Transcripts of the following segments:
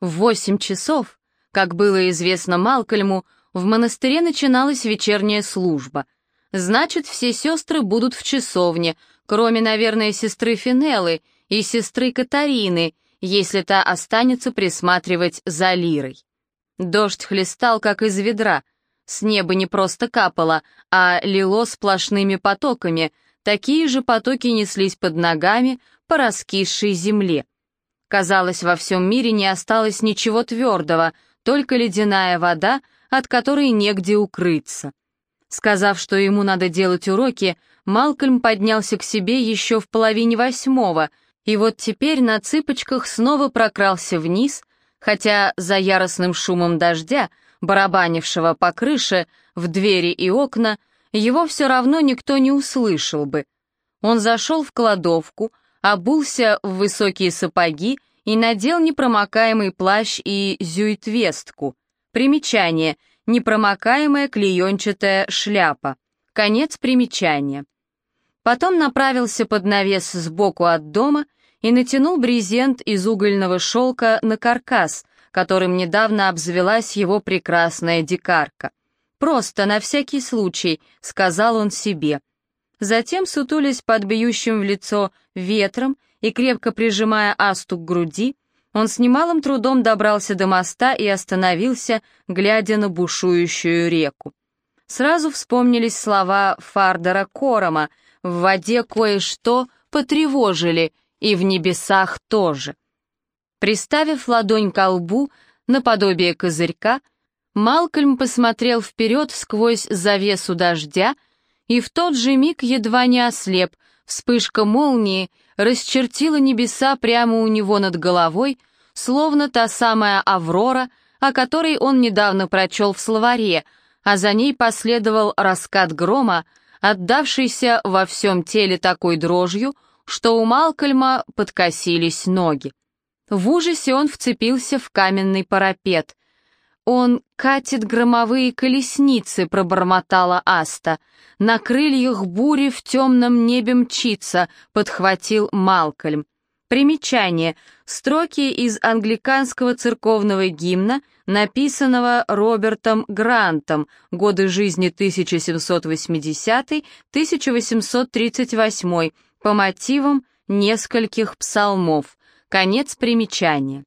В восемь часов, как было известно Малкольму, в монастыре начиналась вечерняя служба. Значит, все сестры будут в часовне, кроме, наверное, сестры Финеллы и сестры Катарины, если та останется присматривать за Лирой. Дождь хлестал, как из ведра. С неба не просто капало, а лило сплошными потоками. Такие же потоки неслись под ногами по раскисшей земле. Казалось, во всем мире не осталось ничего твердого, только ледяная вода, от которой негде укрыться. Сказав, что ему надо делать уроки, Малкольм поднялся к себе еще в половине восьмого, и вот теперь на цыпочках снова прокрался вниз, хотя за яростным шумом дождя, барабанившего по крыше, в двери и окна, его все равно никто не услышал бы. Он зашел в кладовку, обулся в высокие сапоги и надел непромокаемый плащ и зюитвестку. Примечание — непромокаемая клеенчатая шляпа. Конец примечания. Потом направился под навес сбоку от дома и натянул брезент из угольного шелка на каркас, которым недавно обзавелась его прекрасная дикарка. «Просто, на всякий случай», — сказал он себе. Затем, сутулясь под бьющим в лицо ветром и крепко прижимая асту к груди, он с немалым трудом добрался до моста и остановился, глядя на бушующую реку. Сразу вспомнились слова Фардера Корома «В воде кое-что потревожили, и в небесах тоже». Приставив ладонь ко лбу, наподобие козырька, Малкольм посмотрел вперед сквозь завесу дождя и в тот же миг едва не ослеп, вспышка молнии расчертила небеса прямо у него над головой, словно та самая Аврора, о которой он недавно прочел в словаре, а за ней последовал раскат грома, отдавшийся во всем теле такой дрожью, что у Малкольма подкосились ноги. В ужасе он вцепился в каменный парапет. «Он катит громовые колесницы», — пробормотала Аста. «На крыльях бури в темном небе мчится», — подхватил Малкольм. Примечание. Строки из англиканского церковного гимна, написанного Робертом Грантом, годы жизни 1780-1838, по мотивам нескольких псалмов. Конец примечания.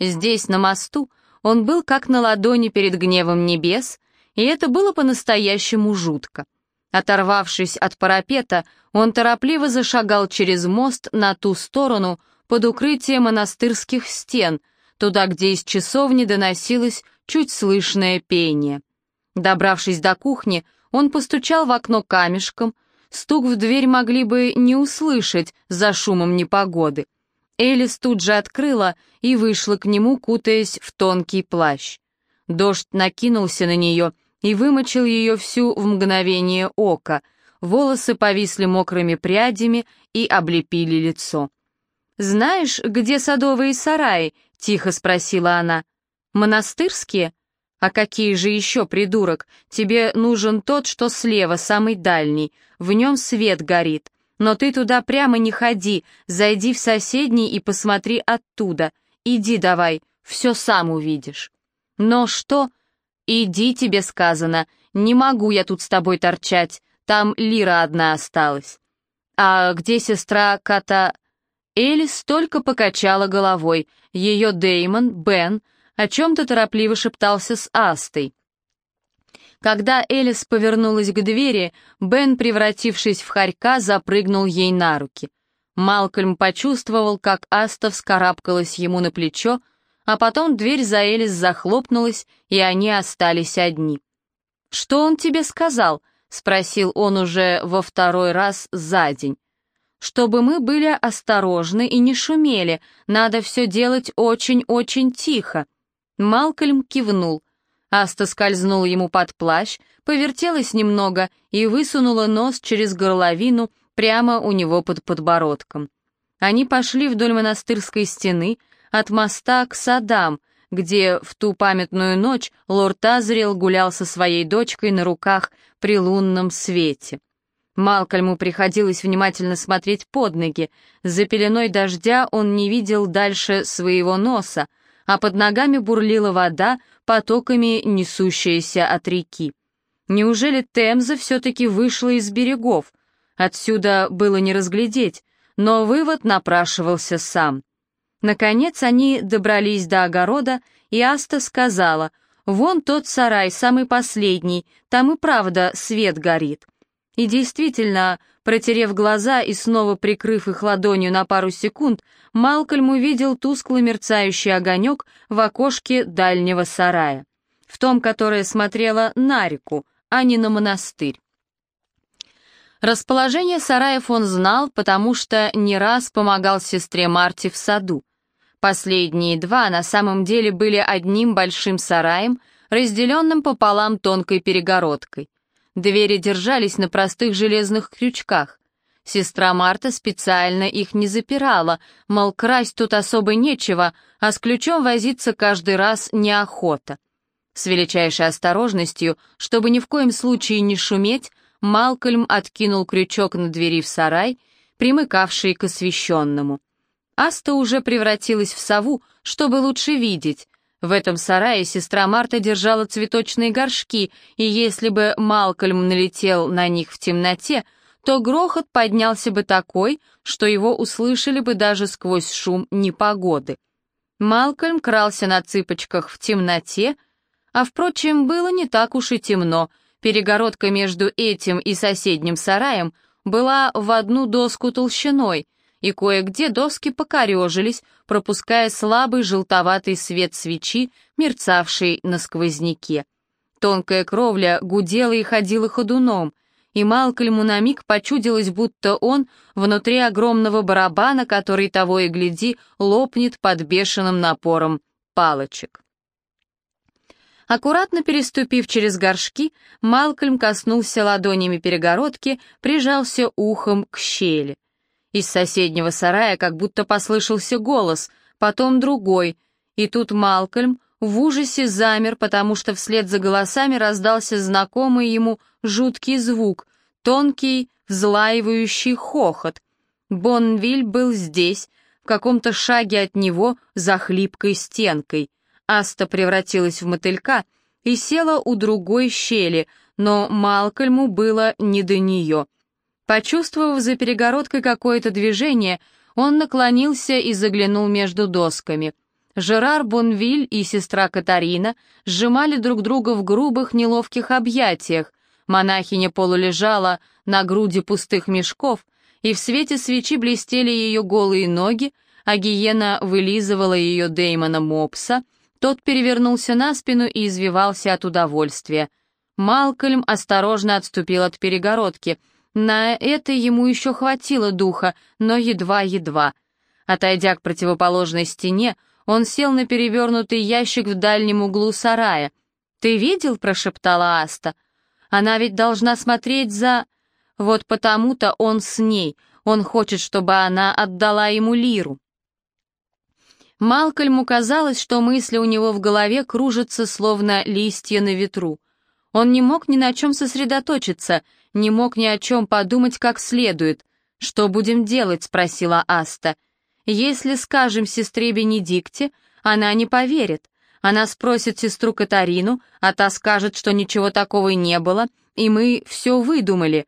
Здесь, на мосту, он был как на ладони перед гневом небес, и это было по-настоящему жутко. Оторвавшись от парапета, он торопливо зашагал через мост на ту сторону, под укрытие монастырских стен, туда, где из часовни доносилось чуть слышное пение. Добравшись до кухни, он постучал в окно камешком, стук в дверь могли бы не услышать за шумом непогоды. Элис тут же открыла и вышла к нему, кутаясь в тонкий плащ. Дождь накинулся на нее и вымочил ее всю в мгновение ока, волосы повисли мокрыми прядями и облепили лицо. «Знаешь, где садовые сараи?» — тихо спросила она. «Монастырские? А какие же еще, придурок? Тебе нужен тот, что слева, самый дальний. В нем свет горит. Но ты туда прямо не ходи, зайди в соседний и посмотри оттуда. Иди давай, все сам увидишь». «Но что?» «Иди, тебе сказано. Не могу я тут с тобой торчать. Там Лира одна осталась». «А где сестра Ката?» Элис только покачала головой. Ее Деймон, Бен, о чем-то торопливо шептался с Астой. Когда Элис повернулась к двери, Бен, превратившись в хорька, запрыгнул ей на руки. Малкольм почувствовал, как Аста вскарабкалась ему на плечо, а потом дверь за Элис захлопнулась, и они остались одни. «Что он тебе сказал?» — спросил он уже во второй раз за день. «Чтобы мы были осторожны и не шумели, надо все делать очень-очень тихо». Малкольм кивнул. Аста скользнула ему под плащ, повертелась немного и высунула нос через горловину прямо у него под подбородком. Они пошли вдоль монастырской стены, от моста к садам, где в ту памятную ночь лорд Азриэл гулял со своей дочкой на руках при лунном свете. Малкольму приходилось внимательно смотреть под ноги. За пеленой дождя он не видел дальше своего носа, а под ногами бурлила вода, потоками несущаяся от реки. Неужели Темза все-таки вышла из берегов? Отсюда было не разглядеть, но вывод напрашивался сам. Наконец они добрались до огорода, и Аста сказала, «Вон тот сарай, самый последний, там и правда свет горит». И действительно, протерев глаза и снова прикрыв их ладонью на пару секунд, Малкольм увидел тускло мерцающий огонек в окошке дальнего сарая, в том, которое смотрело на реку, а не на монастырь. Расположение сараев он знал, потому что не раз помогал сестре Марти в саду. Последние два на самом деле были одним большим сараем, разделенным пополам тонкой перегородкой. Двери держались на простых железных крючках. Сестра Марта специально их не запирала, мол, красть тут особо нечего, а с ключом возиться каждый раз неохота. С величайшей осторожностью, чтобы ни в коем случае не шуметь, Малкольм откинул крючок на двери в сарай, примыкавший к освещенному. Аста уже превратилась в сову, чтобы лучше видеть, в этом сарае сестра Марта держала цветочные горшки, и если бы Малкольм налетел на них в темноте, то грохот поднялся бы такой, что его услышали бы даже сквозь шум непогоды. Малкольм крался на цыпочках в темноте, а, впрочем, было не так уж и темно, перегородка между этим и соседним сараем была в одну доску толщиной — и кое-где доски покорежились, пропуская слабый желтоватый свет свечи, мерцавший на сквозняке. Тонкая кровля гудела и ходила ходуном, и Малкольму на миг почудилось, будто он внутри огромного барабана, который того и гляди лопнет под бешеным напором палочек. Аккуратно переступив через горшки, Малкольм коснулся ладонями перегородки, прижался ухом к щели. Из соседнего сарая как будто послышался голос, потом другой, и тут Малкольм в ужасе замер, потому что вслед за голосами раздался знакомый ему жуткий звук, тонкий, взлаивающий хохот. Бонвиль был здесь, в каком-то шаге от него, за хлипкой стенкой. Аста превратилась в мотылька и села у другой щели, но Малкольму было не до нее — Почувствовав за перегородкой какое-то движение, он наклонился и заглянул между досками. Жерар Бонвиль и сестра Катарина сжимали друг друга в грубых неловких объятиях. Монахиня полулежала на груди пустых мешков, и в свете свечи блестели ее голые ноги, а гиена вылизывала ее Деймона Мопса, тот перевернулся на спину и извивался от удовольствия. Малкольм осторожно отступил от перегородки — на это ему еще хватило духа, но едва-едва. Отойдя к противоположной стене, он сел на перевернутый ящик в дальнем углу сарая. «Ты видел?» — прошептала Аста. «Она ведь должна смотреть за...» «Вот потому-то он с ней. Он хочет, чтобы она отдала ему лиру». Малкольму казалось, что мысли у него в голове кружатся, словно листья на ветру. Он не мог ни на чем сосредоточиться — не мог ни о чем подумать как следует. «Что будем делать?» — спросила Аста. «Если скажем сестре Бенедикте, она не поверит. Она спросит сестру Катарину, а та скажет, что ничего такого не было, и мы все выдумали.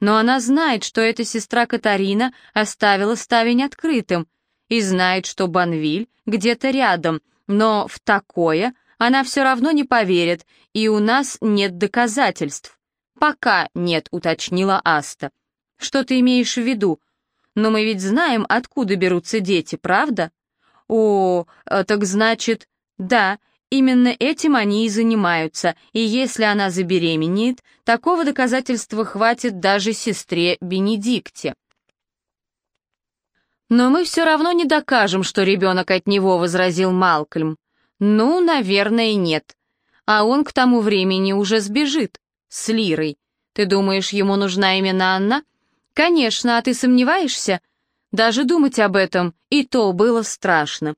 Но она знает, что эта сестра Катарина оставила ставень открытым, и знает, что Банвиль где-то рядом, но в такое она все равно не поверит, и у нас нет доказательств. «Пока нет», — уточнила Аста. «Что ты имеешь в виду? Но мы ведь знаем, откуда берутся дети, правда?» «О, э, так значит...» «Да, именно этим они и занимаются, и если она забеременеет, такого доказательства хватит даже сестре Бенедикте». «Но мы все равно не докажем, что ребенок от него», — возразил Малкольм. «Ну, наверное, нет. А он к тому времени уже сбежит с Лирой. Ты думаешь, ему нужна именно Анна? Конечно, а ты сомневаешься? Даже думать об этом, и то было страшно.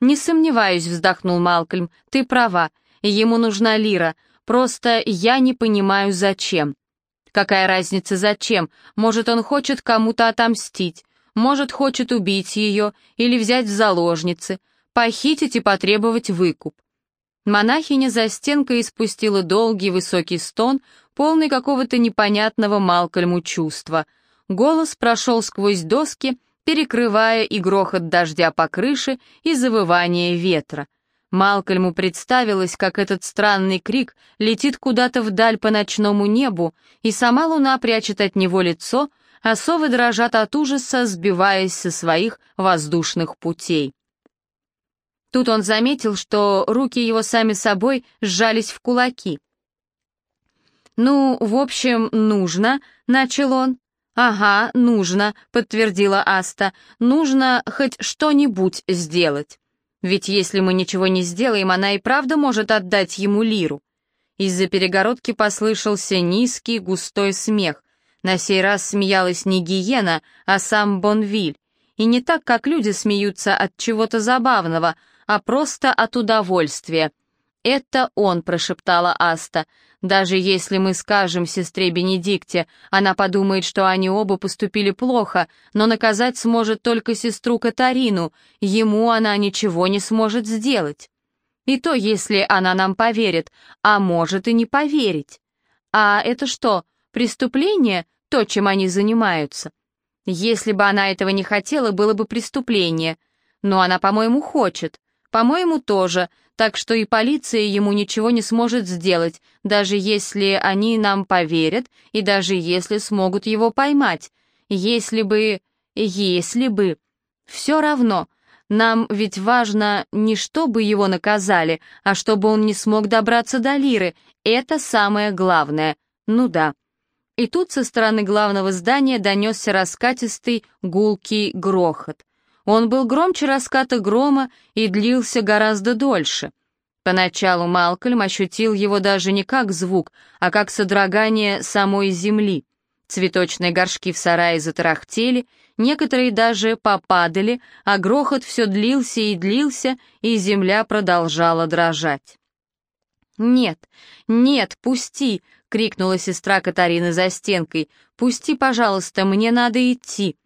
Не сомневаюсь, вздохнул Малкольм, ты права, ему нужна Лира, просто я не понимаю, зачем. Какая разница, зачем? Может, он хочет кому-то отомстить, может, хочет убить ее или взять в заложницы. похитить и потребовать выкуп. Монахиня за стенкой испустила долгий высокий стон, полный какого-то непонятного Малкольму чувства. Голос прошел сквозь доски, перекрывая и грохот дождя по крыше, и завывание ветра. Малкольму представилось, как этот странный крик летит куда-то вдаль по ночному небу, и сама луна прячет от него лицо, а совы дрожат от ужаса, сбиваясь со своих воздушных путей. Тут он заметил, что руки его сами собой сжались в кулаки. «Ну, в общем, нужно», — начал он. «Ага, нужно», — подтвердила Аста. «Нужно хоть что-нибудь сделать». Ведь если мы ничего не сделаем, она и правда может отдать ему лиру. Из-за перегородки послышался низкий густой смех. На сей раз смеялась не гиена, а сам Бонвиль. И не так, как люди смеются от чего-то забавного, а просто от удовольствия. «Это он», — прошептала Аста. «Даже если мы скажем сестре Бенедикте, она подумает, что они оба поступили плохо, но наказать сможет только сестру Катарину, ему она ничего не сможет сделать. И то, если она нам поверит, а может и не поверить. А это что, преступление, то, чем они занимаются? Если бы она этого не хотела, было бы преступление. Но она, по-моему, хочет. По-моему, тоже, так что и полиция ему ничего не сможет сделать, даже если они нам поверят и даже если смогут его поймать. Если бы... если бы... Все равно. Нам ведь важно не чтобы его наказали, а чтобы он не смог добраться до Лиры. Это самое главное. Ну да. И тут со стороны главного здания донесся раскатистый гулкий грохот. Он был громче раската грома и длился гораздо дольше. Поначалу Малкольм ощутил его даже не как звук, а как содрогание самой земли. Цветочные горшки в сарае затарахтели, некоторые даже попадали, а грохот все длился и длился, и земля продолжала дрожать. «Нет, нет, пусти!» — крикнула сестра Катарины за стенкой. «Пусти, пожалуйста, мне надо идти!»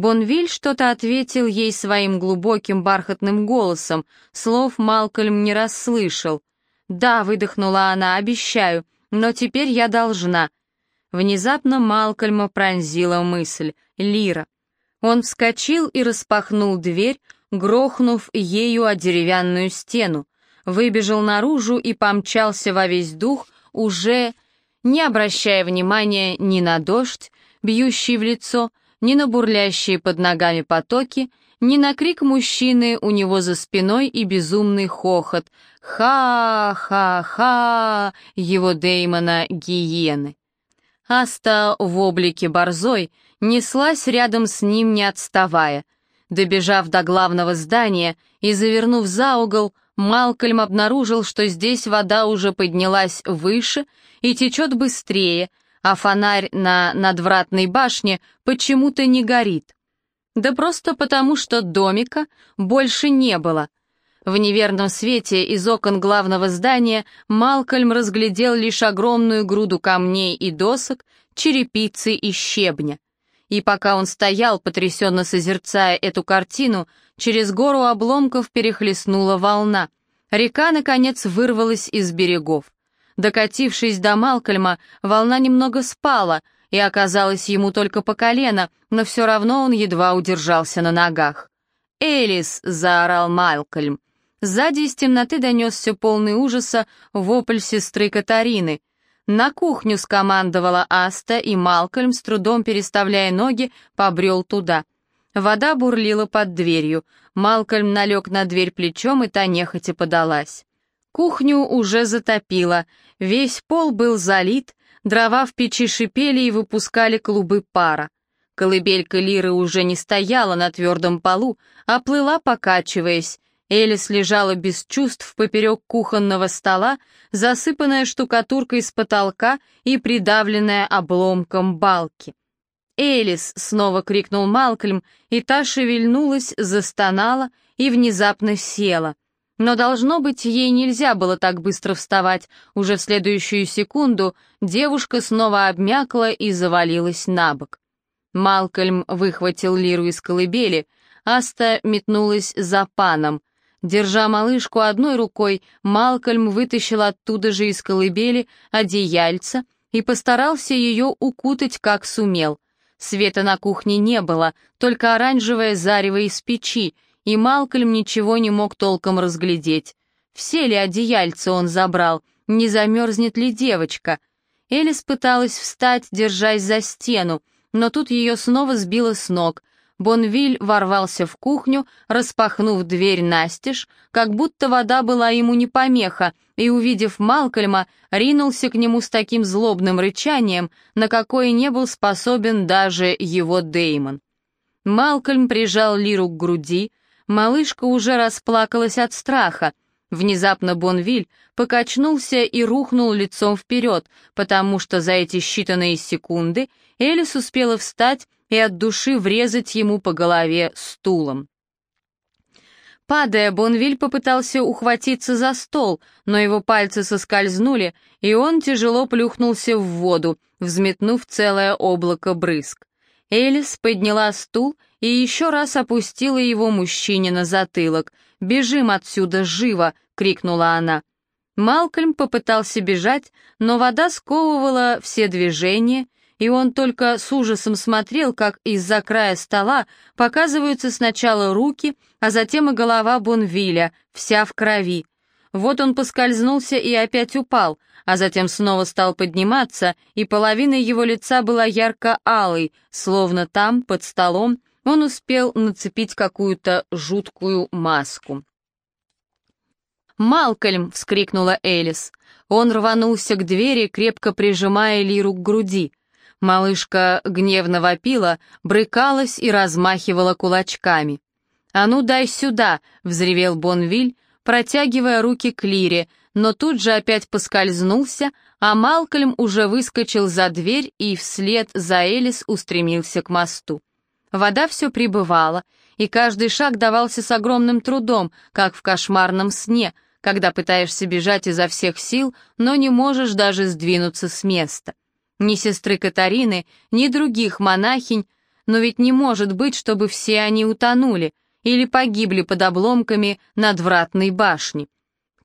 Бонвиль что-то ответил ей своим глубоким бархатным голосом, слов Малкольм не расслышал. «Да», — выдохнула она, — «обещаю, но теперь я должна». Внезапно Малкольма пронзила мысль — Лира. Он вскочил и распахнул дверь, грохнув ею о деревянную стену, выбежал наружу и помчался во весь дух, уже не обращая внимания ни на дождь, бьющий в лицо, ни на бурлящие под ногами потоки, ни на крик мужчины у него за спиной и безумный хохот «Ха-ха-ха!» его Деймона гиены. Аста в облике борзой неслась рядом с ним, не отставая. Добежав до главного здания и завернув за угол, Малкольм обнаружил, что здесь вода уже поднялась выше и течет быстрее, а фонарь на надвратной башне почему-то не горит. Да просто потому, что домика больше не было. В неверном свете из окон главного здания Малкольм разглядел лишь огромную груду камней и досок, черепицы и щебня. И пока он стоял, потрясенно созерцая эту картину, через гору обломков перехлестнула волна. Река, наконец, вырвалась из берегов. Докатившись до Малкольма, волна немного спала и оказалась ему только по колено, но все равно он едва удержался на ногах. «Элис!» — заорал Малкольм. Сзади из темноты донесся полный ужаса вопль сестры Катарины. На кухню скомандовала Аста, и Малкольм, с трудом переставляя ноги, побрел туда. Вода бурлила под дверью. Малкольм налег на дверь плечом, и та нехотя подалась. Кухню уже затопило, весь пол был залит, дрова в печи шипели и выпускали клубы пара. Колыбелька Лиры уже не стояла на твердом полу, а плыла, покачиваясь. Элис лежала без чувств поперек кухонного стола, засыпанная штукатуркой с потолка и придавленная обломком балки. «Элис!» — снова крикнул Малкольм, и та шевельнулась, застонала и внезапно села — но, должно быть, ей нельзя было так быстро вставать. Уже в следующую секунду девушка снова обмякла и завалилась на бок. Малкольм выхватил лиру из колыбели, Аста метнулась за паном. Держа малышку одной рукой, Малкольм вытащил оттуда же из колыбели одеяльца и постарался ее укутать как сумел. Света на кухне не было, только оранжевое зарево из печи, и Малкольм ничего не мог толком разглядеть. Все ли одеяльца он забрал, не замерзнет ли девочка? Элис пыталась встать, держась за стену, но тут ее снова сбило с ног. Бонвиль ворвался в кухню, распахнув дверь настежь, как будто вода была ему не помеха, и, увидев Малкольма, ринулся к нему с таким злобным рычанием, на какое не был способен даже его Деймон. Малкольм прижал Лиру к груди, малышка уже расплакалась от страха, Внезапно Бонвиль покачнулся и рухнул лицом вперед, потому что за эти считанные секунды Элис успела встать и от души врезать ему по голове стулом. Падая, Бонвиль попытался ухватиться за стол, но его пальцы соскользнули, и он тяжело плюхнулся в воду, взметнув целое облако брызг. Элис подняла стул и еще раз опустила его мужчине на затылок. «Бежим отсюда, живо!» — крикнула она. Малкольм попытался бежать, но вода сковывала все движения, и он только с ужасом смотрел, как из-за края стола показываются сначала руки, а затем и голова Бонвиля, вся в крови. Вот он поскользнулся и опять упал, а затем снова стал подниматься, и половина его лица была ярко-алой, словно там, под столом, он успел нацепить какую-то жуткую маску. «Малкольм!» — вскрикнула Элис. Он рванулся к двери, крепко прижимая Лиру к груди. Малышка гневно вопила, брыкалась и размахивала кулачками. «А ну дай сюда!» — взревел Бонвиль, протягивая руки к Лире, но тут же опять поскользнулся, а Малкольм уже выскочил за дверь и вслед за Элис устремился к мосту. Вода все прибывала, и каждый шаг давался с огромным трудом, как в кошмарном сне, когда пытаешься бежать изо всех сил, но не можешь даже сдвинуться с места. Ни сестры Катарины, ни других монахинь, но ведь не может быть, чтобы все они утонули или погибли под обломками надвратной башни.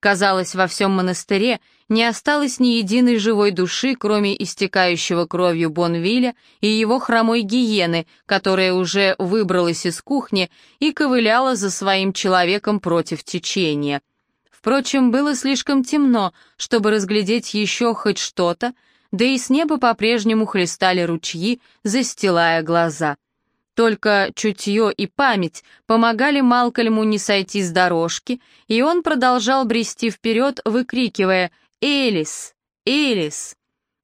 Казалось, во всем монастыре не осталось ни единой живой души, кроме истекающего кровью Бонвиля и его хромой гиены, которая уже выбралась из кухни и ковыляла за своим человеком против течения. Впрочем, было слишком темно, чтобы разглядеть еще хоть что-то, да и с неба по-прежнему хлестали ручьи, застилая глаза — только чутье и память помогали Малкольму не сойти с дорожки, и он продолжал брести вперед, выкрикивая «Элис! Элис!».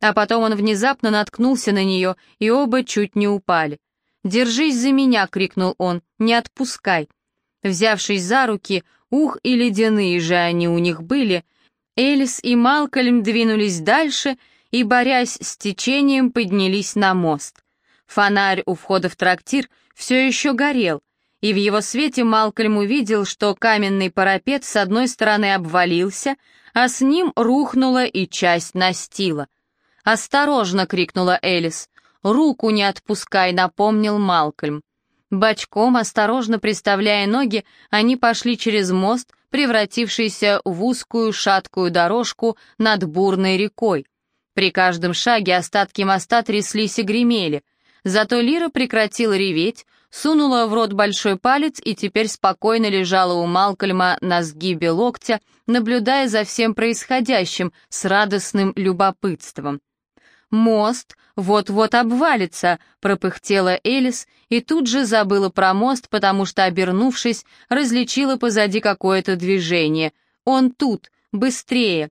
А потом он внезапно наткнулся на нее, и оба чуть не упали. «Держись за меня!» — крикнул он. «Не отпускай!» Взявшись за руки, ух и ледяные же они у них были, Элис и Малкольм двинулись дальше и, борясь с течением, поднялись на мост. Фонарь у входа в трактир все еще горел, и в его свете Малкольм увидел, что каменный парапет с одной стороны обвалился, а с ним рухнула и часть настила. «Осторожно!» — крикнула Элис. «Руку не отпускай!» — напомнил Малкольм. Бочком, осторожно приставляя ноги, они пошли через мост, превратившийся в узкую шаткую дорожку над бурной рекой. При каждом шаге остатки моста тряслись и гремели — Зато Лира прекратила реветь, сунула в рот большой палец и теперь спокойно лежала у Малкольма на сгибе локтя, наблюдая за всем происходящим с радостным любопытством. «Мост вот-вот обвалится», — пропыхтела Элис и тут же забыла про мост, потому что, обернувшись, различила позади какое-то движение. «Он тут! Быстрее!»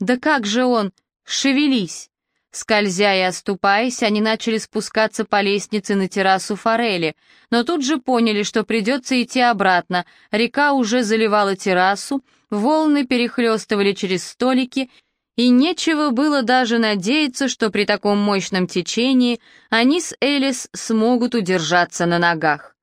«Да как же он? Шевелись!» Скользя и оступаясь, они начали спускаться по лестнице на террасу форели, но тут же поняли, что придется идти обратно. Река уже заливала террасу, волны перехлестывали через столики, и нечего было даже надеяться, что при таком мощном течении они с Элис смогут удержаться на ногах.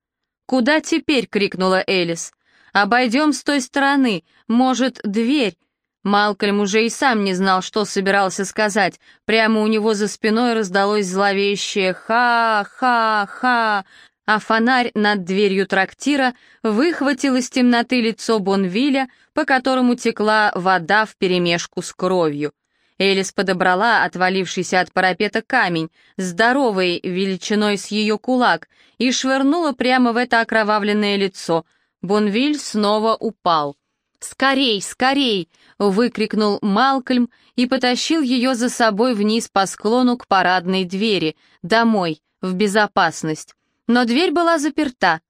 «Куда теперь?» — крикнула Элис. «Обойдем с той стороны, может, дверь, Малкольм уже и сам не знал, что собирался сказать. Прямо у него за спиной раздалось зловещее «ха-ха-ха», а фонарь над дверью трактира выхватил из темноты лицо Бонвиля, по которому текла вода вперемешку с кровью. Элис подобрала отвалившийся от парапета камень, здоровый, величиной с ее кулак, и швырнула прямо в это окровавленное лицо. Бонвиль снова упал. «Скорей, скорей!» — выкрикнул Малкольм и потащил ее за собой вниз по склону к парадной двери, домой, в безопасность. Но дверь была заперта.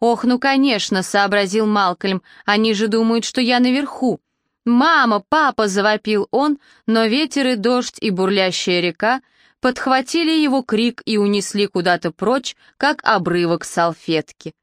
«Ох, ну конечно», — сообразил Малкольм, — «они же думают, что я наверху». «Мама, папа!» — завопил он, но ветер и дождь и бурлящая река подхватили его крик и унесли куда-то прочь, как обрывок салфетки.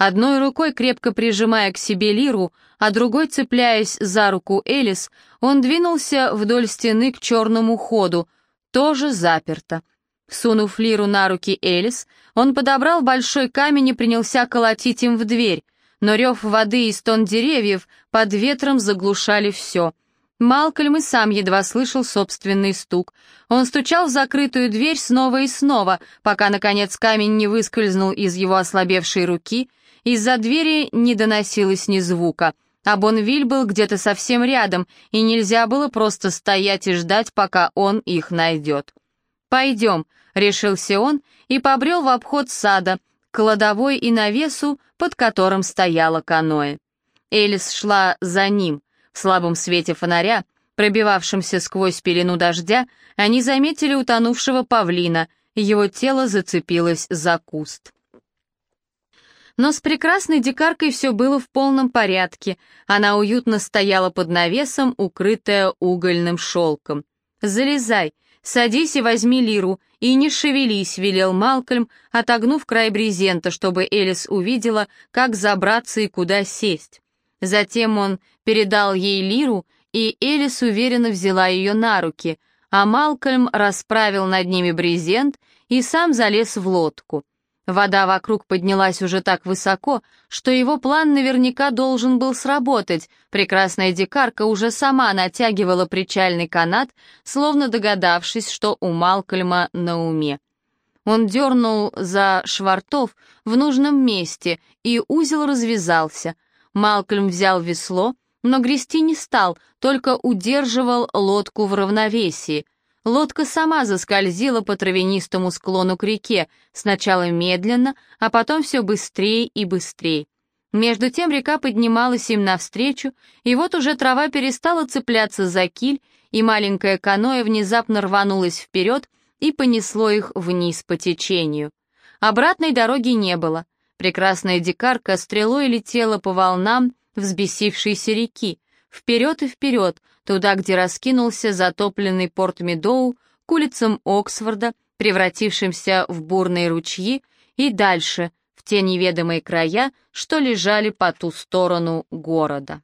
Одной рукой, крепко прижимая к себе лиру, а другой, цепляясь за руку Элис, он двинулся вдоль стены к черному ходу, тоже заперто. Сунув лиру на руки Элис, он подобрал большой камень и принялся колотить им в дверь, но рев воды и стон деревьев под ветром заглушали все. Малкольм и сам едва слышал собственный стук. Он стучал в закрытую дверь снова и снова, пока, наконец, камень не выскользнул из его ослабевшей руки, из-за двери не доносилось ни звука, а Бонвиль был где-то совсем рядом, и нельзя было просто стоять и ждать, пока он их найдет. «Пойдем», — решился он и побрел в обход сада, к кладовой и навесу, под которым стояло каноэ. Элис шла за ним. В слабом свете фонаря, пробивавшемся сквозь пелену дождя, они заметили утонувшего павлина, его тело зацепилось за куст. Но с прекрасной дикаркой все было в полном порядке. Она уютно стояла под навесом, укрытая угольным шелком. «Залезай, садись и возьми лиру, и не шевелись», — велел Малкольм, отогнув край брезента, чтобы Элис увидела, как забраться и куда сесть. Затем он передал ей лиру, и Элис уверенно взяла ее на руки, а Малкольм расправил над ними брезент и сам залез в лодку. Вода вокруг поднялась уже так высоко, что его план наверняка должен был сработать. Прекрасная дикарка уже сама натягивала причальный канат, словно догадавшись, что у Малкольма на уме. Он дернул за швартов в нужном месте, и узел развязался. Малкольм взял весло, но грести не стал, только удерживал лодку в равновесии — Лодка сама заскользила по травянистому склону к реке, сначала медленно, а потом все быстрее и быстрее. Между тем река поднималась им навстречу, и вот уже трава перестала цепляться за киль, и маленькое каноэ внезапно рванулось вперед и понесло их вниз по течению. Обратной дороги не было. Прекрасная дикарка стрелой летела по волнам взбесившейся реки, вперед и вперед, туда, где раскинулся затопленный порт Медоу, к улицам Оксфорда, превратившимся в бурные ручьи, и дальше, в те неведомые края, что лежали по ту сторону города.